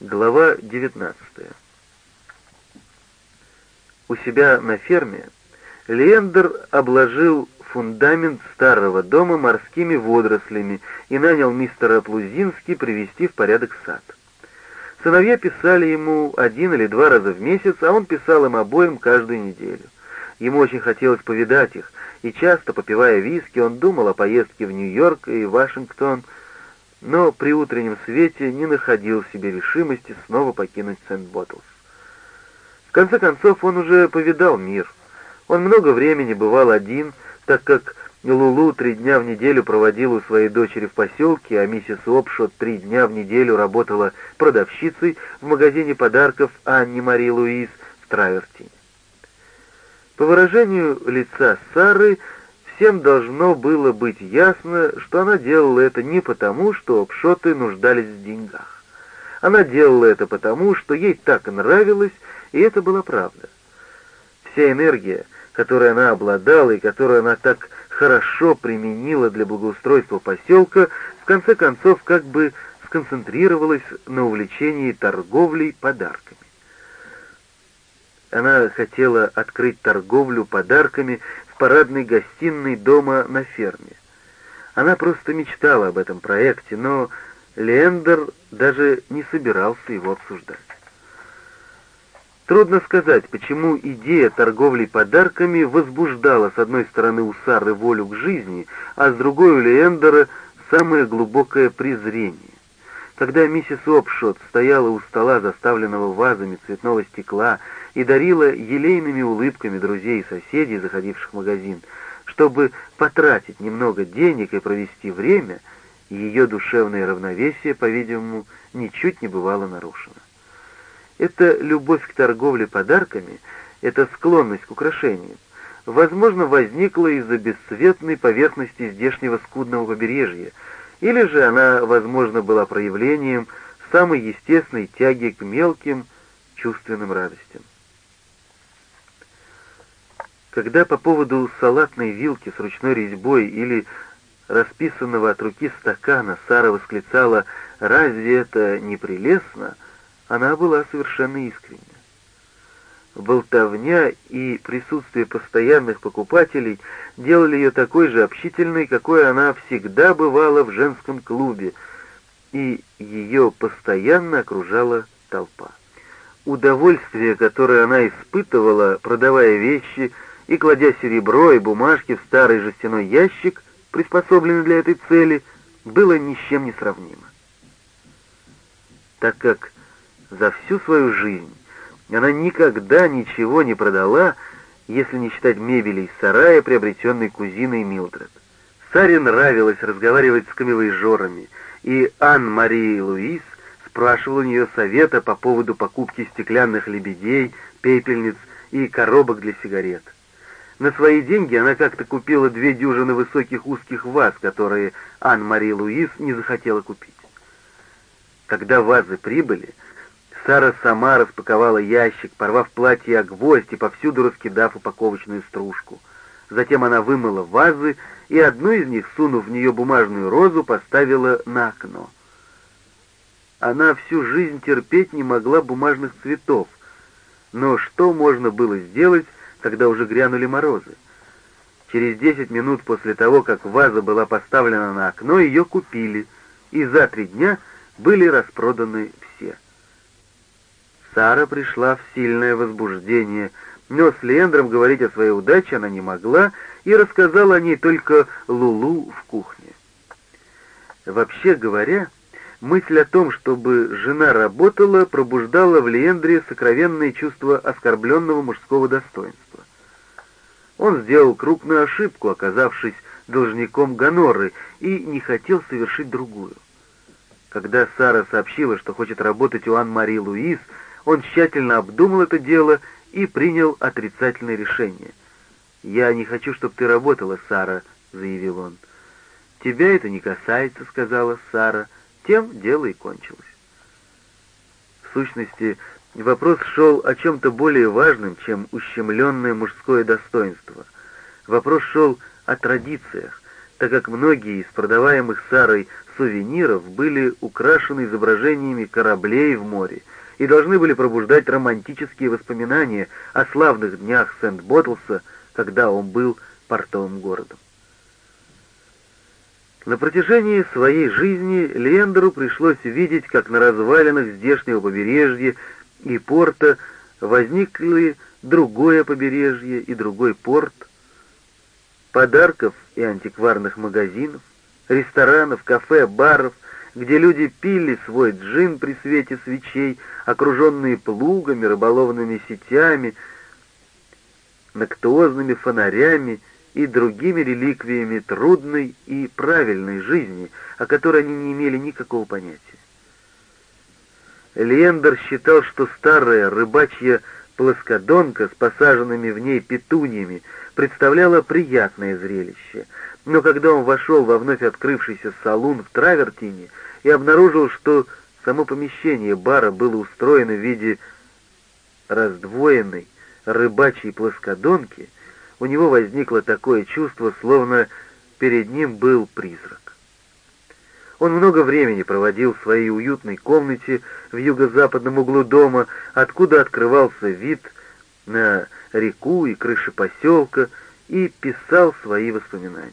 Глава 19 У себя на ферме Лендер обложил фундамент старого дома морскими водорослями и нанял мистера Плузински привести в порядок сад. Сыновья писали ему один или два раза в месяц, а он писал им обоим каждую неделю. Ему очень хотелось повидать их, и часто, попивая виски, он думал о поездке в Нью-Йорк и Вашингтон, но при утреннем свете не находил в себе решимости снова покинуть Сент-Боттлс. В конце концов, он уже повидал мир. Он много времени бывал один, так как Лулу три дня в неделю проводила у своей дочери в поселке, а миссис Опшот три дня в неделю работала продавщицей в магазине подарков Анни Мари Луиз в Травертине. По выражению лица Сары, Всем должно было быть ясно, что она делала это не потому, что обшоты нуждались в деньгах. Она делала это потому, что ей так нравилось, и это была правда. Вся энергия, которой она обладала и которую она так хорошо применила для благоустройства поселка, в конце концов как бы сконцентрировалась на увлечении торговлей подарками. Она хотела открыть торговлю подарками парадной гостиной дома на ферме. Она просто мечтала об этом проекте, но Лендер даже не собирался его обсуждать. Трудно сказать, почему идея торговли подарками возбуждала с одной стороны у Сары волю к жизни, а с другой у Лендера самое глубокое презрение. Когда миссис Опшот стояла у стола, заставленного вазами цветного стекла, и дарила елейными улыбками друзей и соседей, заходивших в магазин, чтобы потратить немного денег и провести время, ее душевное равновесие, по-видимому, ничуть не бывало нарушено. Эта любовь к торговле подарками, эта склонность к украшениям, возможно, возникла из-за бесцветной поверхности здешнего скудного побережья, или же она, возможно, была проявлением самой естественной тяги к мелким чувственным радостям. Когда по поводу салатной вилки с ручной резьбой или расписанного от руки стакана Сара восклицала «Разве это не прелестно?», она была совершенно искренна. Болтовня и присутствие постоянных покупателей делали ее такой же общительной, какой она всегда бывала в женском клубе, и ее постоянно окружала толпа. Удовольствие, которое она испытывала, продавая вещи, и, кладя серебро и бумажки в старый жестяной ящик, приспособленный для этой цели, было ни с чем не сравнимо. Так как за всю свою жизнь она никогда ничего не продала, если не считать мебели из сарая, приобретенной кузиной Милдред. Саре нравилось разговаривать с камевоежорами, и Ан-Мари Луис спрашивала у нее совета по поводу покупки стеклянных лебедей, пепельниц и коробок для сигарет. На свои деньги она как-то купила две дюжины высоких узких ваз, которые Ан-Мари Луис не захотела купить. Когда вазы прибыли, Сара сама распаковала ящик, порвав платье о гвоздь и повсюду раскидав упаковочную стружку. Затем она вымыла вазы и одну из них, сунув в нее бумажную розу, поставила на окно. Она всю жизнь терпеть не могла бумажных цветов, но что можно было сделать, когда уже грянули морозы. Через десять минут после того, как ваза была поставлена на окно, ее купили, и за три дня были распроданы все. Сара пришла в сильное возбуждение, но с Леандром говорить о своей удаче она не могла и рассказала о ней только Лулу в кухне. Вообще говоря, мысль о том, чтобы жена работала, пробуждала в Леандре сокровенное чувство оскорбленного мужского достоинства. Он сделал крупную ошибку, оказавшись должником Гоноры, и не хотел совершить другую. Когда Сара сообщила, что хочет работать у Ан-Мари Луис, он тщательно обдумал это дело и принял отрицательное решение. «Я не хочу, чтобы ты работала, Сара», — заявил он. «Тебя это не касается», — сказала Сара. Тем дело и кончилось. В сущности, Вопрос шел о чем-то более важном, чем ущемленное мужское достоинство. Вопрос шел о традициях, так как многие из продаваемых Сарой сувениров были украшены изображениями кораблей в море и должны были пробуждать романтические воспоминания о славных днях Сент-Боттлса, когда он был портовым городом. На протяжении своей жизни Лендеру пришлось видеть, как на развалинах здешнего побережья и порта возникли другое побережье и другой порт, подарков и антикварных магазинов, ресторанов, кафе, баров, где люди пили свой джин при свете свечей, окруженные плугами, рыболовными сетями, нактуозными фонарями и другими реликвиями трудной и правильной жизни, о которой они не имели никакого понятия. Лендер считал, что старая рыбачья плоскодонка с посаженными в ней петуньями представляла приятное зрелище, но когда он вошел во вновь открывшийся салун в Травертине и обнаружил, что само помещение бара было устроено в виде раздвоенной рыбачьей плоскодонки, у него возникло такое чувство, словно перед ним был призрак. Он много времени проводил в своей уютной комнате в юго-западном углу дома, откуда открывался вид на реку и крыши поселка, и писал свои воспоминания.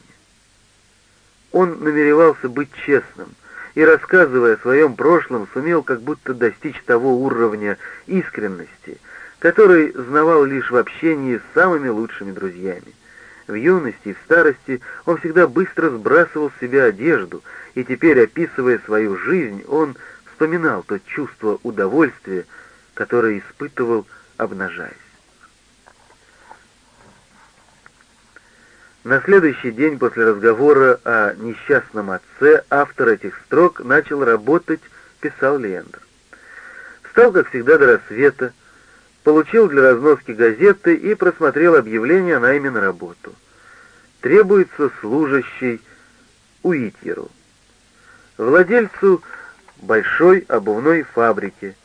Он намеревался быть честным, и, рассказывая о своем прошлом, сумел как будто достичь того уровня искренности, который знавал лишь в общении с самыми лучшими друзьями. В юности и в старости он всегда быстро сбрасывал с себя одежду, и теперь, описывая свою жизнь, он вспоминал то чувство удовольствия, которое испытывал, обнажаясь. На следующий день после разговора о несчастном отце автор этих строк начал работать, писал Лендер. Встал, как всегда, до рассвета, получил для разноски газеты и просмотрел объявление о найме на работу. Требуется служащий Уитьеру владельцу большой обувной фабрики.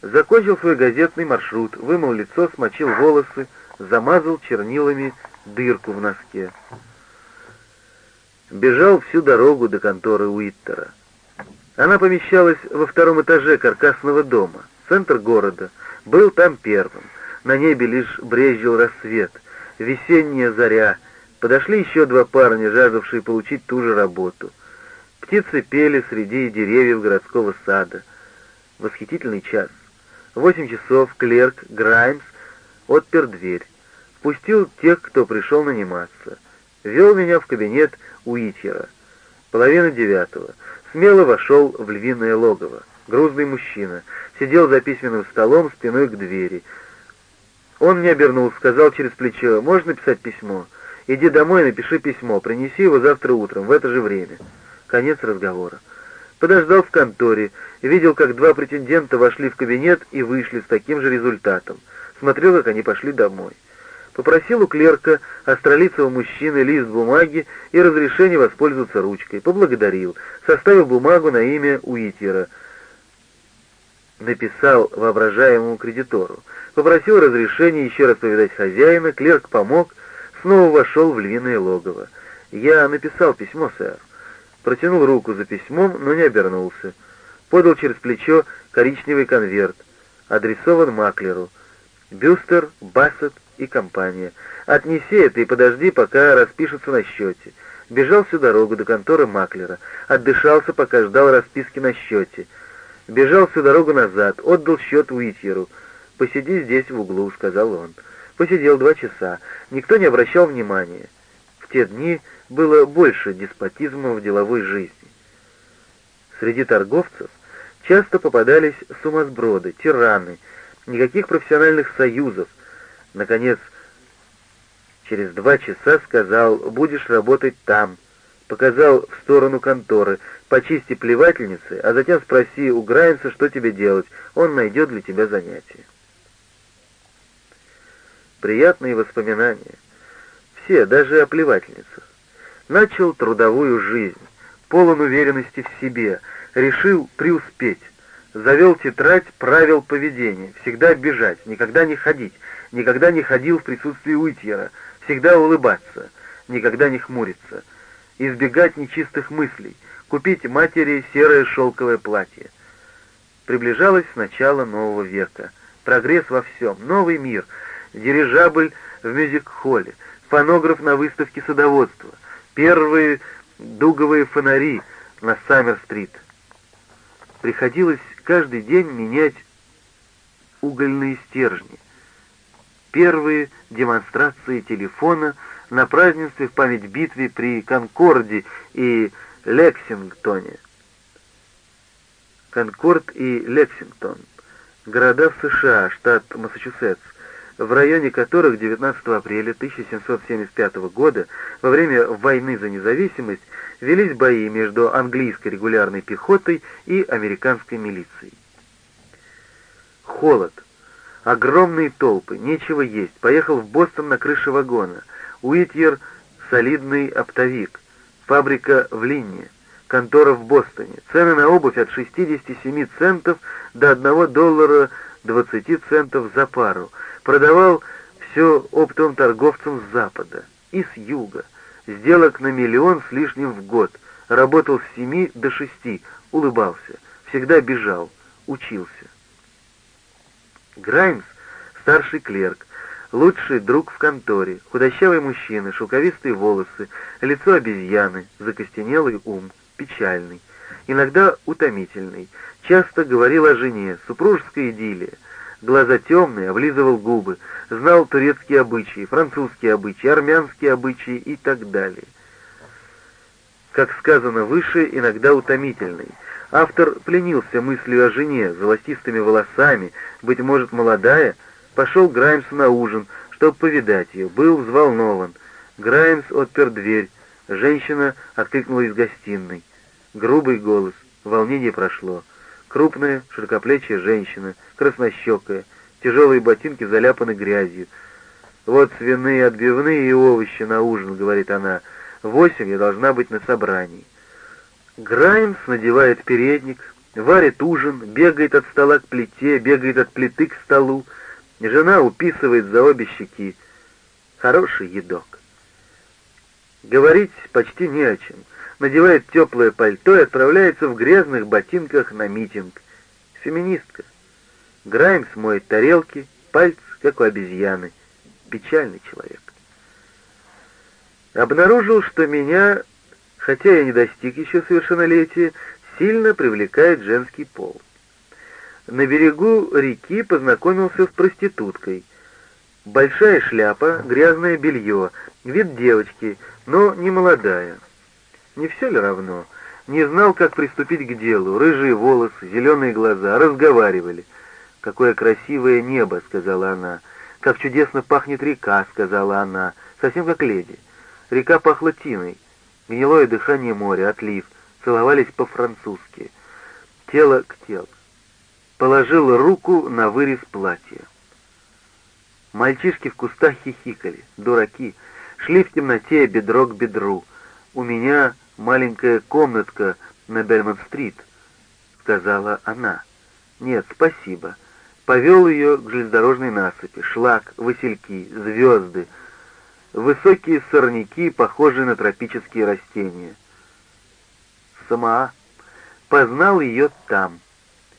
Закончил свой газетный маршрут, вымыл лицо, смочил волосы, замазал чернилами дырку в носке. Бежал всю дорогу до конторы Уиттера. Она помещалась во втором этаже каркасного дома, центр города. Был там первым. На небе лишь брезжил рассвет. Весенняя заря. Подошли еще два парня, жаждавшие получить ту же работу — Птицы пели среди деревьев городского сада. Восхитительный час. восемь часов клерк Граймс отпер дверь. Впустил тех, кто пришел наниматься. Вел меня в кабинет Уитера. Половина девятого. Смело вошел в львиное логово. Грузный мужчина. Сидел за письменным столом спиной к двери. Он не обернулся, сказал через плечо, «Можно написать письмо? Иди домой и напиши письмо, принеси его завтра утром, в это же время». Конец разговора. Подождал в конторе, видел, как два претендента вошли в кабинет и вышли с таким же результатом. Смотрел, как они пошли домой. Попросил у клерка австралийского мужчины лист бумаги и разрешение воспользоваться ручкой. Поблагодарил. Составил бумагу на имя Уитера. Написал воображаемому кредитору. Попросил разрешения еще раз повидать хозяина. Клерк помог. Снова вошел в львиное логово. «Я написал письмо, сэр» протянул руку за письмом, но не обернулся. Подал через плечо коричневый конверт, адресован Маклеру. Бюстер, Бассет и компания. Отнеси это и подожди, пока распишутся на счете. Бежал всю дорогу до конторы Маклера. Отдышался, пока ждал расписки на счете. Бежал всю дорогу назад, отдал счет Уитьеру. «Посиди здесь в углу», — сказал он. Посидел два часа. Никто не обращал внимания. В те дни было больше деспотизма в деловой жизни. Среди торговцев часто попадались сумасброды, тираны, никаких профессиональных союзов. Наконец, через два часа сказал «будешь работать там», показал в сторону конторы, почисти плевательницы, а затем спроси у Грайнса, что тебе делать, он найдет для тебя занятие. Приятные воспоминания. Все, даже о плевательницах. Начал трудовую жизнь, полон уверенности в себе, решил преуспеть. Завел тетрадь правил поведения, всегда бежать, никогда не ходить, никогда не ходил в присутствии Уитьера, всегда улыбаться, никогда не хмуриться. Избегать нечистых мыслей, купить матери серое шелковое платье. Приближалось начало нового века. Прогресс во всем, новый мир, дирижабль в мюзик-холле, фонограф на выставке садоводства, первые дуговые фонари на Саммер-стрит. Приходилось каждый день менять угольные стержни. Первые демонстрации телефона на празднестве в память битве при Конкорде и Лексингтоне. Конкорд и Лексингтон — города в США, штат Массачусетс, в районе которых 19 апреля 1775 года во время войны за независимость велись бои между английской регулярной пехотой и американской милицией. Холод. Огромные толпы, нечего есть. Поехал в Бостон на крыше вагона. Уитьер — солидный оптовик. Фабрика в Линне. Контора в Бостоне. Цены на обувь от 67 центов до 1 доллара 20 центов за пару. Продавал все оптовым торговцам с запада и с юга. Сделок на миллион с лишним в год. Работал с 7 до 6, улыбался. Всегда бежал, учился. Граймс — старший клерк, лучший друг в конторе, худощавый мужчина, шелковистые волосы, лицо обезьяны, закостенелый ум, печальный, иногда утомительный, часто говорил о жене, супружеская идиллия, глаза темные, облизывал губы, знал турецкие обычаи, французские обычаи, армянские обычаи и так далее. Как сказано выше, иногда утомительный — Автор пленился мыслью о жене, золотистыми волосами, быть может, молодая, пошел Граймсу на ужин, чтобы повидать ее, был взволнован. Граймс отпер дверь, женщина откликнула из гостиной. Грубый голос, волнение прошло. Крупная, широкоплечья женщина, краснощекая, тяжелые ботинки заляпаны грязью. «Вот свиные отбивные и овощи на ужин», — говорит она. «Восемь я должна быть на собрании». Граймс надевает передник, варит ужин, бегает от стола к плите, бегает от плиты к столу. Жена уписывает за обе щеки. Хороший едок. Говорить почти не о чем. Надевает теплое пальто и отправляется в грязных ботинках на митинг. Феминистка. Граймс моет тарелки, пальцы, как у обезьяны. Печальный человек. Обнаружил, что меня хотя я не достиг еще совершеннолетия, сильно привлекает женский пол. На берегу реки познакомился с проституткой. Большая шляпа, грязное белье, вид девочки, но не молодая. Не все ли равно? Не знал, как приступить к делу. Рыжие волосы, зеленые глаза, разговаривали. «Какое красивое небо», — сказала она. «Как чудесно пахнет река», — сказала она, совсем как леди. Река пахла тиной гнилое дыхание моря, отлив, целовались по-французски, тело к телу. Положил руку на вырез платья. Мальчишки в кустах хихикали, дураки, шли в темноте бедро к бедру. «У меня маленькая комнатка на Бельмонт-стрит», — сказала она. «Нет, спасибо». Повел ее к железнодорожной насыпи. Шлак, васильки, звезды — высокие сорняки, похожие на тропические растения. Самаа познал ее там.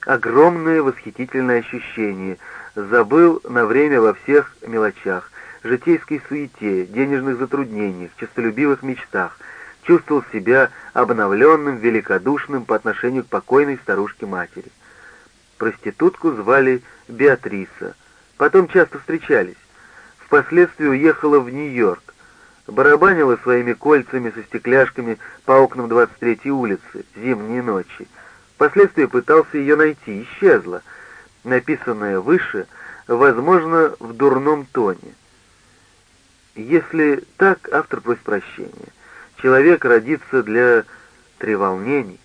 Огромное восхитительное ощущение. Забыл на время во всех мелочах, житейской суете, денежных затруднениях, честолюбивых мечтах. Чувствовал себя обновленным, великодушным по отношению к покойной старушке-матери. Проститутку звали Беатриса. Потом часто встречались впоследствии уехала в Нью-Йорк, барабанила своими кольцами со стекляшками по окнам 23-й улицы зимние ночи. Впоследствии пытался ее найти, исчезла. Написанное выше, возможно, в дурном тоне. Если так, автор просит прощения. Человек родится для треволнений,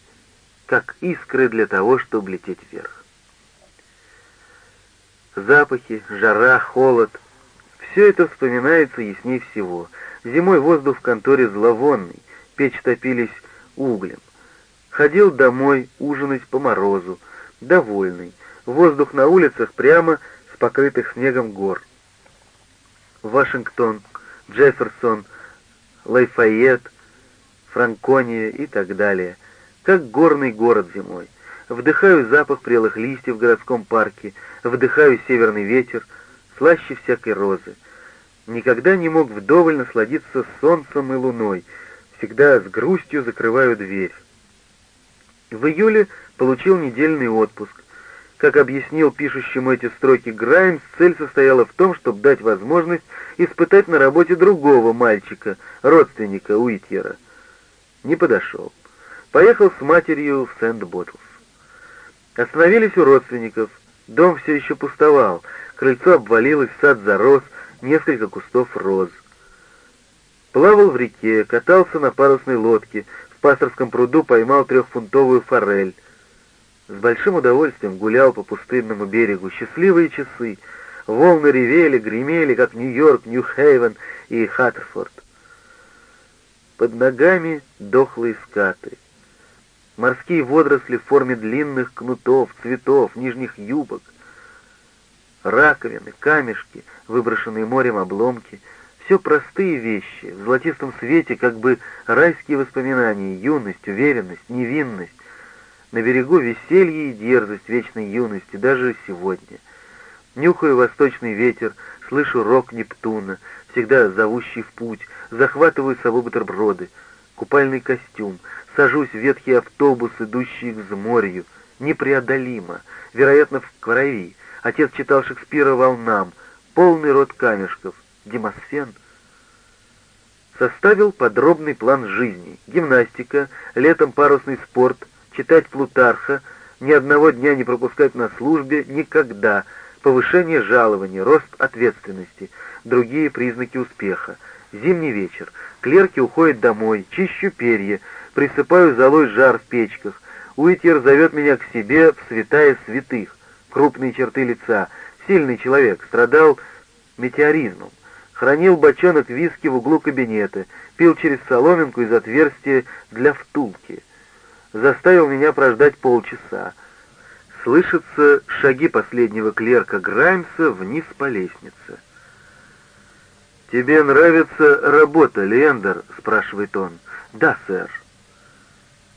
как искры для того, чтобы лететь вверх. Запахи, жара, холод — все это вспоминается ясней всего. Зимой воздух в конторе зловонный, печь топились углем. Ходил домой ужинать по морозу, довольный. Воздух на улицах прямо с покрытых снегом гор. Вашингтон, Джефферсон, Лайфайет, Франкония и так далее, как горный город зимой. Вдыхаю запах прелых листьев в городском парке, вдыхаю северный ветер, слаще всякой розы. Никогда не мог вдоволь насладиться солнцем и луной, всегда с грустью закрываю дверь. В июле получил недельный отпуск. Как объяснил пишущему эти строки Граймс, цель состояла в том, чтобы дать возможность испытать на работе другого мальчика, родственника Уитьера. Не подошел. Поехал с матерью в Сент-Боттлс. Остановились у родственников. Дом все еще пустовал. Крыльцо обвалилось, сад зарос, несколько кустов роз. Плавал в реке, катался на парусной лодке, в пасторском пруду поймал трехфунтовую форель. С большим удовольствием гулял по пустынному берегу. Счастливые часы. Волны ревели, гремели, как Нью-Йорк, Нью-Хейвен и Хаттерфорд. Под ногами дохлые скаты. Морские водоросли в форме длинных кнутов, цветов, нижних юбок. Раковины, камешки, выброшенные морем обломки. Все простые вещи, в золотистом свете как бы райские воспоминания, юность, уверенность, невинность. На берегу веселье и дерзость вечной юности, даже сегодня. Нюхаю восточный ветер, слышу рок Нептуна, всегда зовущий в путь, захватываю с собой бутерброды, купальный костюм, сажусь в ветхий автобус, идущий к взморью. Непреодолимо, вероятно, в крови. Отец читал Шекспира волнам, полный рот камешков. Демосфен составил подробный план жизни. Гимнастика, летом парусный спорт, читать Плутарха, ни одного дня не пропускать на службе, никогда, повышение жалования, рост ответственности, другие признаки успеха. Зимний вечер, клерки уходят домой, чищу перья, присыпаю золой жар в печках. Уитер зовет меня к себе в святая святых, крупные черты лица, сильный человек, страдал метеоризмом. Хранил бочонок виски в углу кабинета, пил через соломинку из отверстия для втулки — заставил меня прождать полчаса. Слышатся шаги последнего клерка Граймса вниз по лестнице. «Тебе нравится работа, Лендер?» — спрашивает он. «Да, сэр».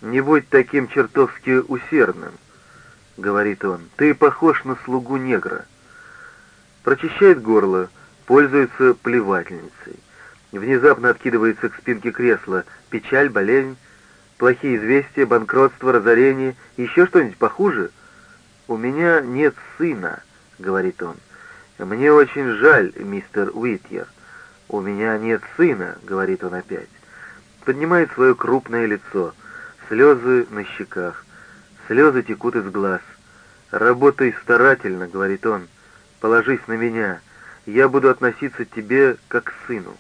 «Не будь таким чертовски усердным», — говорит он. «Ты похож на слугу негра». Прочищает горло, пользуется плевательницей. Внезапно откидывается к спинке кресла. Печаль, болезнь, Плохие известия, банкротство, разорение, еще что-нибудь похуже? У меня нет сына, говорит он. Мне очень жаль, мистер Уитьер. У меня нет сына, говорит он опять. Поднимает свое крупное лицо. Слезы на щеках. Слезы текут из глаз. «Работай старательно», — говорит он. «Положись на меня. Я буду относиться к тебе как к сыну.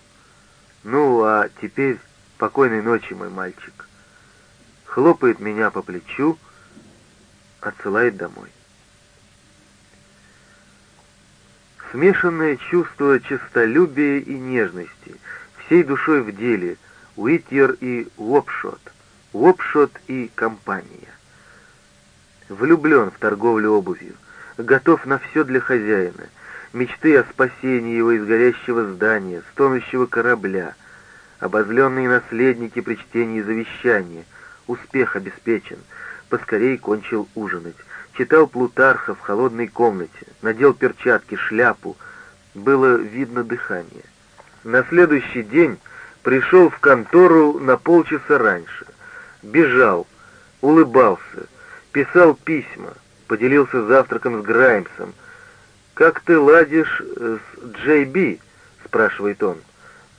Ну, а теперь покойной ночи, мой мальчик» хлопает меня по плечу, отсылает домой. Смешанное чувство честолюбия и нежности, всей душой в деле, Уитьер и Уопшот, Уопшот и компания. Влюблен в торговлю обувью, готов на все для хозяина, мечты о спасении его из горящего здания, стонущего корабля, обозленные наследники при чтении завещания — Успех обеспечен. Поскорей кончил ужинать. Читал Плутарха в холодной комнате. Надел перчатки, шляпу. Было видно дыхание. На следующий день пришел в контору на полчаса раньше. Бежал, улыбался, писал письма, поделился завтраком с Граймсом. «Как ты ладишь с Джей Би?» — спрашивает он.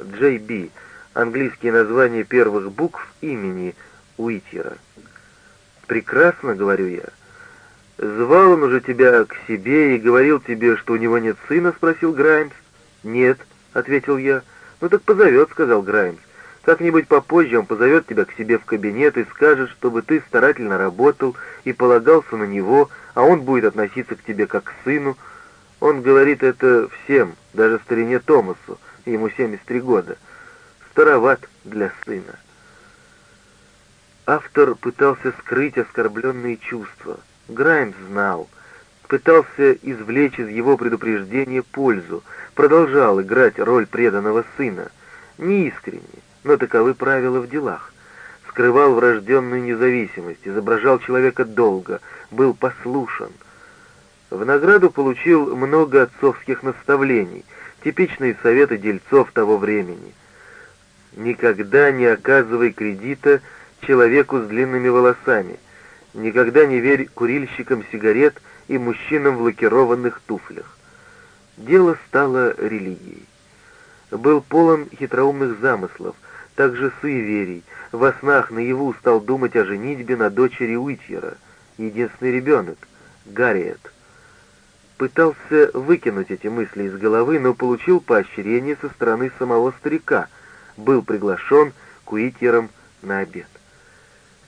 Джей Би — английские названия первых букв имени — Уитьера. «Прекрасно», — говорю я. «Звал он уже тебя к себе и говорил тебе, что у него нет сына?» — спросил Граймс. «Нет», — ответил я. «Ну так позовет», — сказал Граймс. «Как-нибудь попозже он позовет тебя к себе в кабинет и скажет, чтобы ты старательно работал и полагался на него, а он будет относиться к тебе как к сыну. Он говорит это всем, даже старине Томасу, ему 73 года. Староват для сына». Автор пытался скрыть оскорбленные чувства. Граймс знал. Пытался извлечь из его предупреждения пользу. Продолжал играть роль преданного сына. Неискренне, но таковы правила в делах. скрывал врожденную независимость, изображал человека долго, был послушен. В награду получил много отцовских наставлений, типичные советы дельцов того времени. Никогда не оказывай кредита человеку с длинными волосами, никогда не верь курильщикам сигарет и мужчинам в лакированных туфлях. Дело стало религией. Был полон хитроумных замыслов, также суеверий, во снах наяву стал думать о женитьбе на дочери Уитьера, единственный ребенок, Гарриет. Пытался выкинуть эти мысли из головы, но получил поощрение со стороны самого старика, был приглашен к Уитьерам на обед.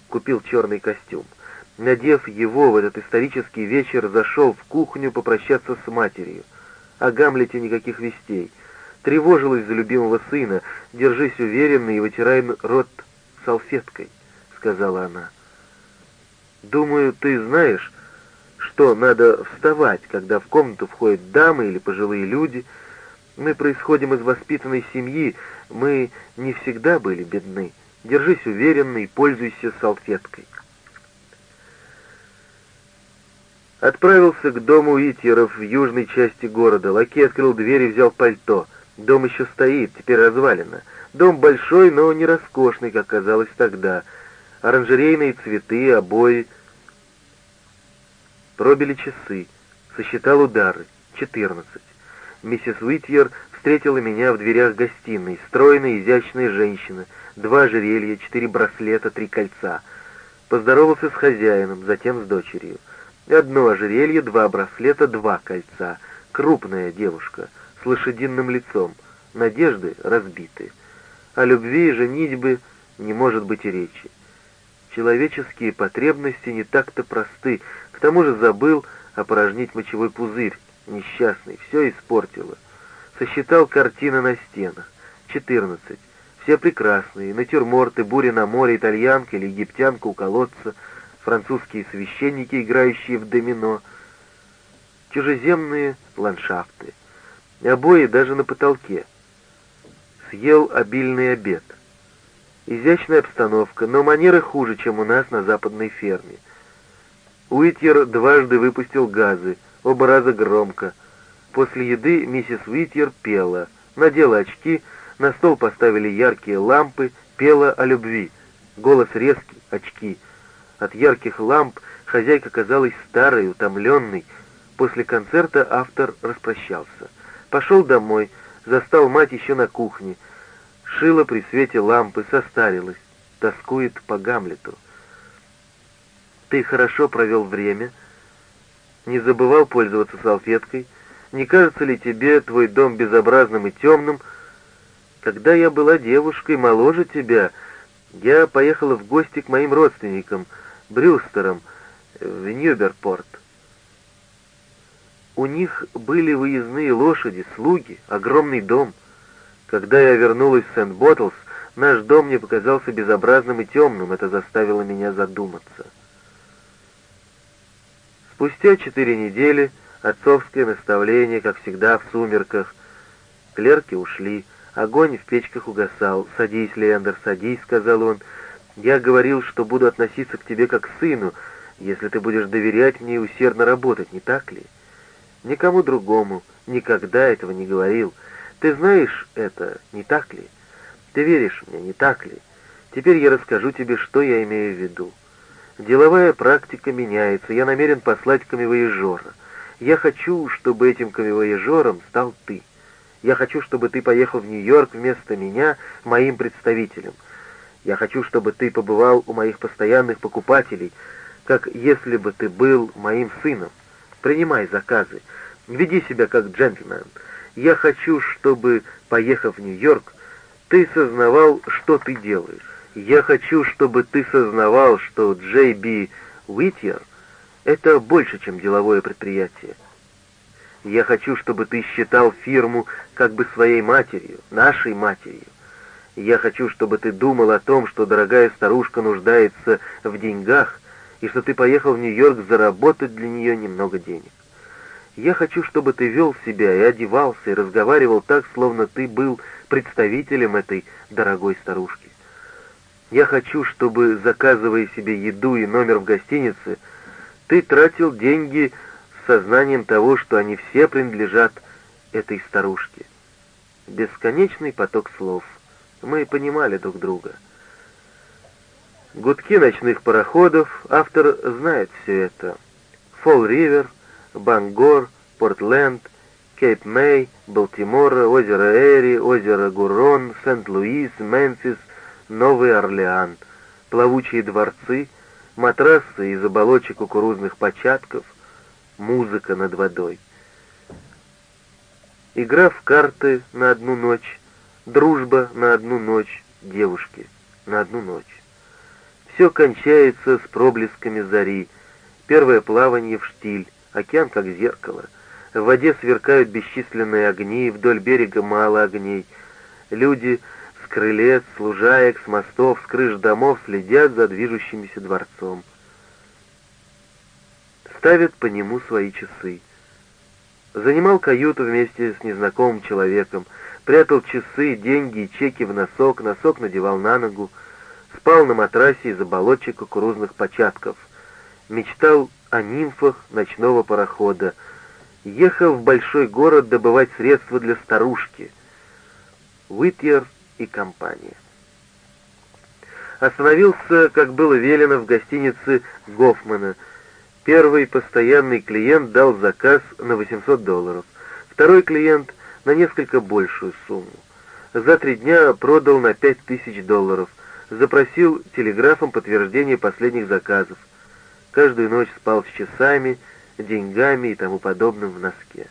Купил черный костюм. Надев его в этот исторический вечер, зашел в кухню попрощаться с матерью. О Гамлете никаких вестей. Тревожилась за любимого сына. Держись уверенно и вытирай рот салфеткой», — сказала она. «Думаю, ты знаешь, что надо вставать, когда в комнату входят дамы или пожилые люди. Мы происходим из воспитанной семьи, мы не всегда были бедны. Держись уверенно и пользуйся салфеткой». Отправился к дому Итьеров в южной части города. Лакей открыл дверь и взял пальто. Дом еще стоит, теперь развалено. Дом большой, но не роскошный, как казалось тогда. Оранжерейные цветы, обои. Пробили часы. Сосчитал удары. Четырнадцать. Миссис Уитьер встретила меня в дверях гостиной. Стройная, изящная женщина. Два ожерелья, четыре браслета, три кольца. Поздоровался с хозяином, затем с дочерью. Одно ожерелье, два браслета, два кольца. Крупная девушка, лошадиным лицом. Надежды разбиты. О любви и женитьбе не может быть и речи. Человеческие потребности не так-то просты. К тому же забыл опорожнить мочевой пузырь. Несчастный, все испортило. Сосчитал картины на стенах. Четырнадцать. Все прекрасные. Натюрморты, буря на море, итальянка или египтянка у колодца, французские священники, играющие в домино, чужеземные ландшафты. Обои даже на потолке — съел обильный обед. Изящная обстановка, но манеры хуже, чем у нас на западной ферме. Уитьер дважды выпустил газы, оба раза громко. После еды миссис Уитьер пела, надела очки, на стол поставили яркие лампы, пела о любви. Голос резкий, очки. От ярких ламп хозяйка казалась старой, утомленной. После концерта автор распрощался. Пошел домой, Застал мать еще на кухне. Шила при свете лампы, состарилась. Тоскует по Гамлету. Ты хорошо провел время. Не забывал пользоваться салфеткой. Не кажется ли тебе твой дом безобразным и темным? Когда я была девушкой моложе тебя, я поехала в гости к моим родственникам, Брюстерам, в Ньюберпорт. У них были выездные лошади, слуги, огромный дом. Когда я вернулась в Сент-Боттлс, наш дом мне показался безобразным и темным, это заставило меня задуматься. Спустя четыре недели отцовское наставление, как всегда, в сумерках. Клерки ушли, огонь в печках угасал. «Садись, Леандер, садись», — сказал он. «Я говорил, что буду относиться к тебе как к сыну, если ты будешь доверять мне и усердно работать, не так ли?» Никому другому никогда этого не говорил. Ты знаешь это, не так ли? Ты веришь мне, не так ли? Теперь я расскажу тебе, что я имею в виду. Деловая практика меняется. Я намерен послать камевоежора. Я хочу, чтобы этим камевоежором стал ты. Я хочу, чтобы ты поехал в Нью-Йорк вместо меня моим представителем. Я хочу, чтобы ты побывал у моих постоянных покупателей, как если бы ты был моим сыном. Принимай заказы. Веди себя как джентльмен. Я хочу, чтобы, поехав в Нью-Йорк, ты сознавал, что ты делаешь. Я хочу, чтобы ты сознавал, что Джей Би Уитьер — это больше, чем деловое предприятие. Я хочу, чтобы ты считал фирму как бы своей матерью, нашей матерью. Я хочу, чтобы ты думал о том, что дорогая старушка нуждается в деньгах, и что ты поехал в Нью-Йорк заработать для нее немного денег. Я хочу, чтобы ты вел себя и одевался, и разговаривал так, словно ты был представителем этой дорогой старушки. Я хочу, чтобы, заказывая себе еду и номер в гостинице, ты тратил деньги с сознанием того, что они все принадлежат этой старушке. Бесконечный поток слов. Мы понимали друг друга. Гудки ночных пароходов, автор знает все это. Фолл-Ривер, Бангор, Портленд, Кейп-Мэй, Балтимора, озеро Эри, озеро Гурон, Сент-Луис, Мемфис, Новый Орлеан, плавучие дворцы, матрасы из оболочек кукурузных початков, музыка над водой. Игра в карты на одну ночь, дружба на одну ночь, девушки на одну ночь. Все кончается с проблесками зари, первое плавание в штиль, океан как зеркало. В воде сверкают бесчисленные огни, вдоль берега мало огней. Люди с крылец, с лужаек, с мостов, с крыш домов следят за движущимся дворцом. Ставят по нему свои часы. Занимал каюту вместе с незнакомым человеком, прятал часы, деньги и чеки в носок, носок надевал на ногу, спал на матрасе из оболочек кукурузных початков, мечтал о нимфах ночного парохода, ехал в большой город добывать средства для старушки. Уитьер и компания. Остановился, как было велено, в гостинице Гофмана — Первый постоянный клиент дал заказ на 800 долларов, второй клиент на несколько большую сумму. За три дня продал на 5000 долларов, запросил телеграфом подтверждение последних заказов. Каждую ночь спал с часами, деньгами и тому подобным в носке.